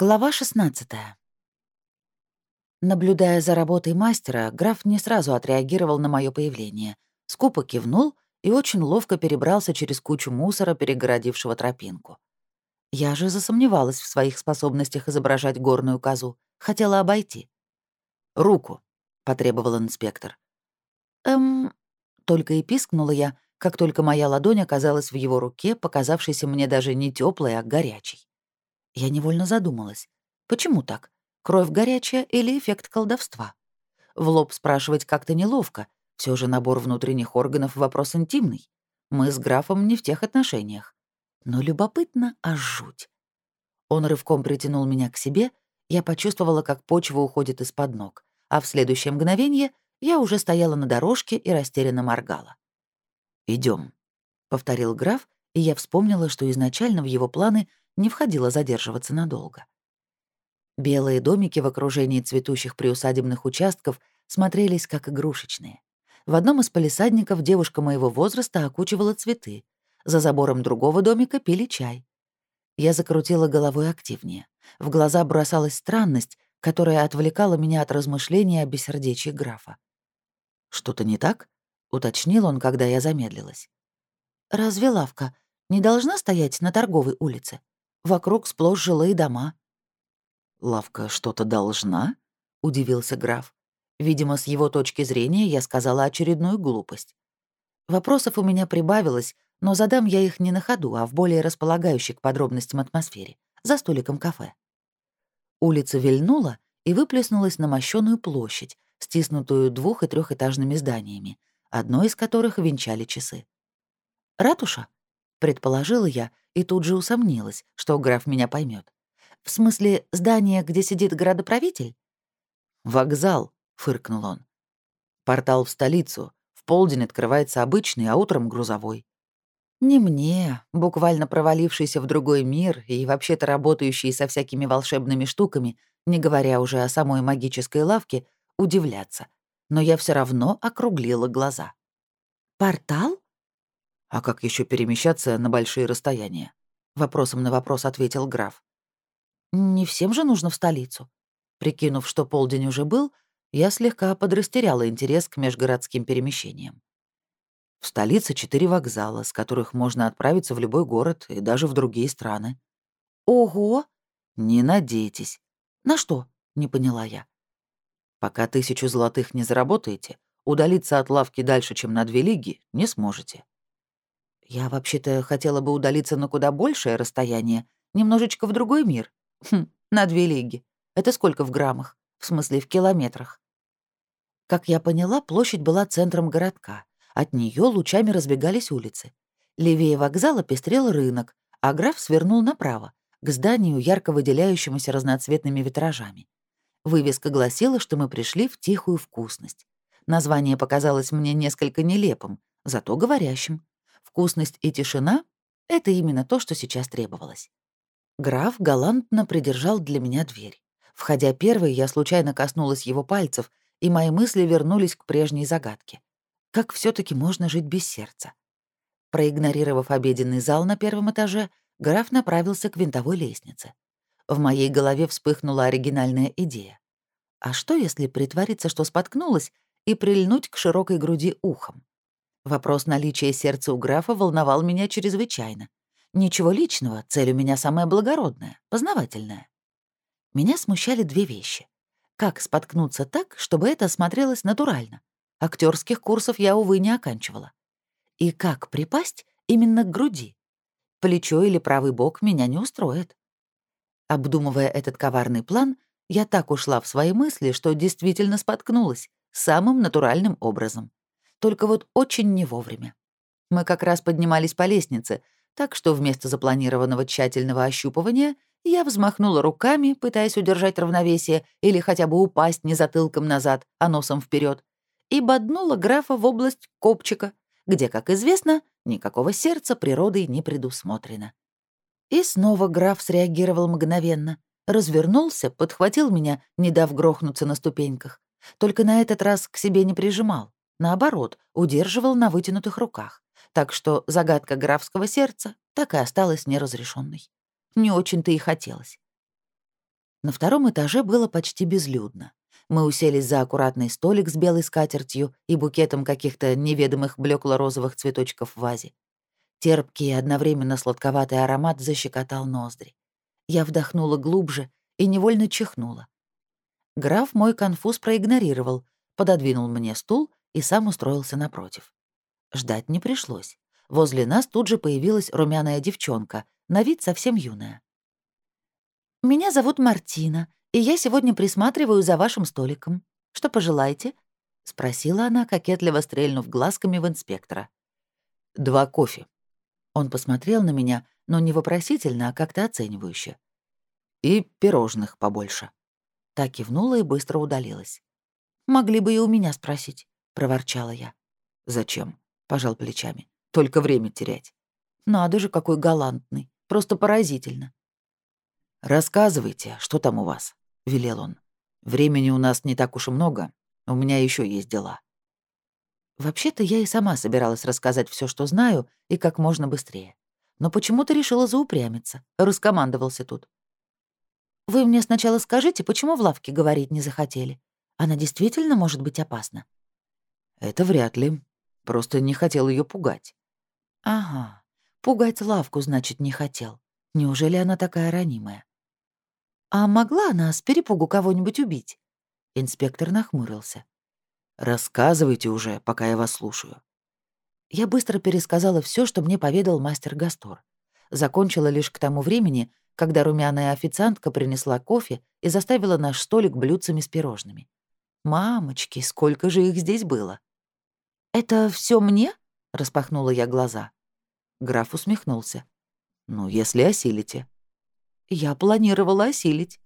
Глава 16 Наблюдая за работой мастера, граф не сразу отреагировал на мое появление. Скупо кивнул и очень ловко перебрался через кучу мусора, перегородившего тропинку. Я же засомневалась в своих способностях изображать горную козу. Хотела обойти. «Руку», — потребовал инспектор. «Эм...» — только и пискнула я, как только моя ладонь оказалась в его руке, показавшейся мне даже не теплой, а горячей. Я невольно задумалась. Почему так? Кровь горячая или эффект колдовства? В лоб спрашивать как-то неловко. Все же набор внутренних органов — вопрос интимный. Мы с графом не в тех отношениях. Но любопытно, а жуть. Он рывком притянул меня к себе, я почувствовала, как почва уходит из-под ног, а в следующее мгновение я уже стояла на дорожке и растерянно моргала. Идем, повторил граф, и я вспомнила, что изначально в его планы не входило задерживаться надолго. Белые домики в окружении цветущих приусадебных участков смотрелись как игрушечные. В одном из палисадников девушка моего возраста окучивала цветы. За забором другого домика пили чай. Я закрутила головой активнее. В глаза бросалась странность, которая отвлекала меня от размышления о бессердечии графа. «Что-то не так?» — уточнил он, когда я замедлилась. «Разве лавка не должна стоять на торговой улице? Вокруг сплошь жилые дома». «Лавка что-то должна?» — удивился граф. Видимо, с его точки зрения я сказала очередную глупость. Вопросов у меня прибавилось, но задам я их не на ходу, а в более располагающей к подробностям атмосфере, за столиком кафе. Улица вильнула и выплеснулась на мощёную площадь, стиснутую двух- и трехэтажными зданиями, одно из которых венчали часы. «Ратуша?» — предположила я и тут же усомнилась, что граф меня поймет. «В смысле, здание, где сидит градоправитель?» «Вокзал», — фыркнул он. «Портал в столицу. В полдень открывается обычный, а утром — грузовой». Не мне, буквально провалившийся в другой мир и вообще-то работающий со всякими волшебными штуками, не говоря уже о самой магической лавке, удивляться. Но я все равно округлила глаза. «Портал?» «А как еще перемещаться на большие расстояния?» Вопросом на вопрос ответил граф. «Не всем же нужно в столицу». Прикинув, что полдень уже был, я слегка подрастеряла интерес к межгородским перемещениям. В столице четыре вокзала, с которых можно отправиться в любой город и даже в другие страны. Ого! Не надейтесь. На что? Не поняла я. Пока тысячу золотых не заработаете, удалиться от лавки дальше, чем на две лиги, не сможете. Я вообще-то хотела бы удалиться на куда большее расстояние, немножечко в другой мир. Хм, на две лиги. Это сколько в граммах? В смысле, в километрах? Как я поняла, площадь была центром городка. От нее лучами разбегались улицы. Левее вокзала пестрел рынок, а граф свернул направо, к зданию, ярко выделяющемуся разноцветными витражами. Вывеска гласила, что мы пришли в тихую вкусность. Название показалось мне несколько нелепым, зато говорящим. Вкусность и тишина — это именно то, что сейчас требовалось. Граф галантно придержал для меня дверь. Входя первой, я случайно коснулась его пальцев, и мои мысли вернулись к прежней загадке. Как все таки можно жить без сердца? Проигнорировав обеденный зал на первом этаже, граф направился к винтовой лестнице. В моей голове вспыхнула оригинальная идея. А что, если притвориться, что споткнулась, и прильнуть к широкой груди ухом? Вопрос наличия сердца у графа волновал меня чрезвычайно. Ничего личного, цель у меня самая благородная, познавательная. Меня смущали две вещи. Как споткнуться так, чтобы это смотрелось натурально? Актерских курсов я, увы, не оканчивала. И как припасть именно к груди? Плечо или правый бок меня не устроит. Обдумывая этот коварный план, я так ушла в свои мысли, что действительно споткнулась самым натуральным образом только вот очень не вовремя. Мы как раз поднимались по лестнице, так что вместо запланированного тщательного ощупывания я взмахнула руками, пытаясь удержать равновесие или хотя бы упасть не затылком назад, а носом вперед, и боднула графа в область копчика, где, как известно, никакого сердца природой не предусмотрено. И снова граф среагировал мгновенно. Развернулся, подхватил меня, не дав грохнуться на ступеньках. Только на этот раз к себе не прижимал. Наоборот, удерживал на вытянутых руках. Так что загадка графского сердца так и осталась неразрешенной. Не очень-то и хотелось. На втором этаже было почти безлюдно. Мы уселись за аккуратный столик с белой скатертью и букетом каких-то неведомых блекло-розовых цветочков в вазе. Терпкий и одновременно сладковатый аромат защекотал ноздри. Я вдохнула глубже и невольно чихнула. Граф мой конфуз проигнорировал, пододвинул мне стул и сам устроился напротив. Ждать не пришлось. Возле нас тут же появилась румяная девчонка, на вид совсем юная. «Меня зовут Мартина, и я сегодня присматриваю за вашим столиком. Что пожелаете?» — спросила она, кокетливо стрельнув глазками в инспектора. «Два кофе». Он посмотрел на меня, но не вопросительно, а как-то оценивающе. «И пирожных побольше». Так кивнула и быстро удалилась. «Могли бы и у меня спросить», — проворчала я. «Зачем?» — пожал плечами. «Только время терять». «Надо же, какой галантный. Просто поразительно». «Рассказывайте, что там у вас», — велел он. «Времени у нас не так уж и много. У меня еще есть дела». Вообще-то я и сама собиралась рассказать все, что знаю, и как можно быстрее. Но почему-то решила заупрямиться. Раскомандовался тут. Вы мне сначала скажите, почему в лавке говорить не захотели? Она действительно может быть опасна?» «Это вряд ли. Просто не хотел ее пугать». «Ага. Пугать лавку, значит, не хотел. Неужели она такая ранимая?» «А могла она с перепугу кого-нибудь убить?» Инспектор нахмурился. «Рассказывайте уже, пока я вас слушаю». Я быстро пересказала все, что мне поведал мастер Гастор. Закончила лишь к тому времени, когда румяная официантка принесла кофе и заставила наш столик блюдцами с пирожными. Мамочки, сколько же их здесь было! «Это все мне?» — распахнула я глаза. Граф усмехнулся. «Ну, если осилите». Я планировала осилить.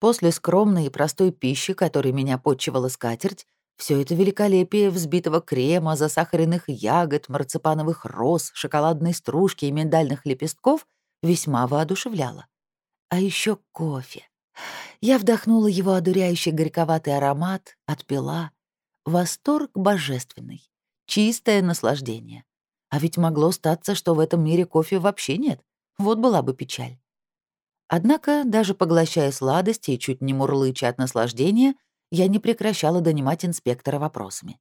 После скромной и простой пищи, которой меня подчивала скатерть, все это великолепие взбитого крема, засахаренных ягод, марципановых роз, шоколадной стружки и миндальных лепестков весьма воодушевляло. А еще кофе. Я вдохнула его одуряющий горьковатый аромат, отпила. Восторг божественный. Чистое наслаждение. А ведь могло статься, что в этом мире кофе вообще нет. Вот была бы печаль. Однако, даже поглощая сладости и чуть не мурлыча от наслаждения, я не прекращала донимать инспектора вопросами.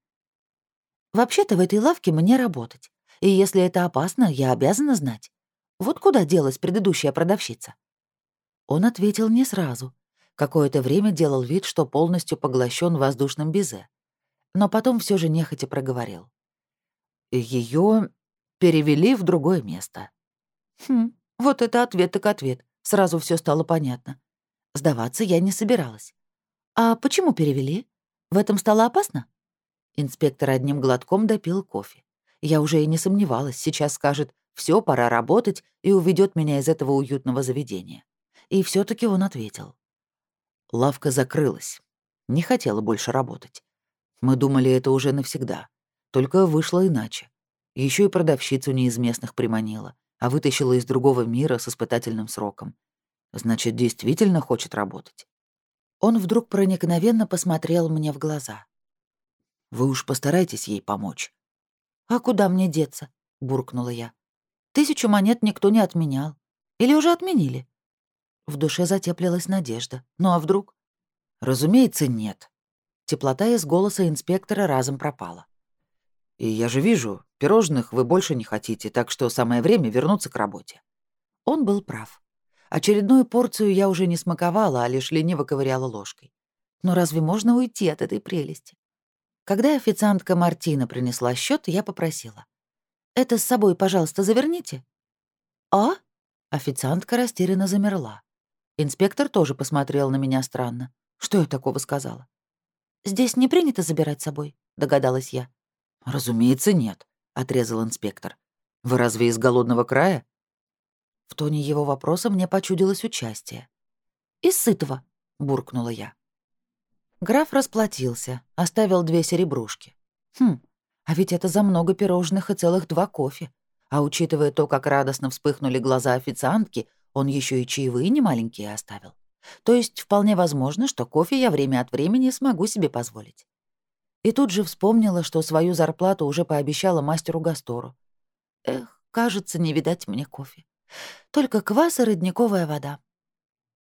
«Вообще-то в этой лавке мне работать. И если это опасно, я обязана знать. Вот куда делась предыдущая продавщица?» Он ответил не сразу. Какое-то время делал вид, что полностью поглощен воздушным безе. Но потом все же нехотя проговорил. Ее перевели в другое место. Хм, вот это ответ так ответ. Сразу все стало понятно. Сдаваться я не собиралась. «А почему перевели? В этом стало опасно?» Инспектор одним глотком допил кофе. Я уже и не сомневалась, сейчас скажет все, пора работать, и уведет меня из этого уютного заведения. И все таки он ответил. Лавка закрылась. Не хотела больше работать. Мы думали, это уже навсегда. Только вышло иначе. Еще и продавщицу не из местных приманила, а вытащила из другого мира с испытательным сроком. Значит, действительно хочет работать. Он вдруг проникновенно посмотрел мне в глаза. «Вы уж постарайтесь ей помочь». «А куда мне деться?» — буркнула я. Тысячу монет никто не отменял. Или уже отменили? В душе затеплилась надежда. Ну а вдруг? Разумеется, нет. Теплота из голоса инспектора разом пропала. И я же вижу, пирожных вы больше не хотите, так что самое время вернуться к работе. Он был прав. Очередную порцию я уже не смаковала, а лишь лениво ковыряла ложкой. Но разве можно уйти от этой прелести? Когда официантка Мартина принесла счет, я попросила. Это с собой, пожалуйста, заверните». «А?» Официантка растерянно замерла. Инспектор тоже посмотрел на меня странно. Что я такого сказала? «Здесь не принято забирать с собой», — догадалась я. «Разумеется, нет», — отрезал инспектор. «Вы разве из голодного края?» В тоне его вопроса мне почудилось участие. «Из сытого», — буркнула я. Граф расплатился, оставил две серебрушки. Хм, а ведь это за много пирожных и целых два кофе. А учитывая то, как радостно вспыхнули глаза официантки, он еще и чаевые немаленькие оставил. То есть вполне возможно, что кофе я время от времени смогу себе позволить. И тут же вспомнила, что свою зарплату уже пообещала мастеру Гастору. Эх, кажется, не видать мне кофе. Только квас и родниковая вода.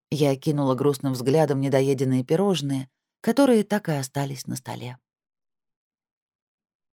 Я кинула грустным взглядом недоеденные пирожные, которые так и остались на столе.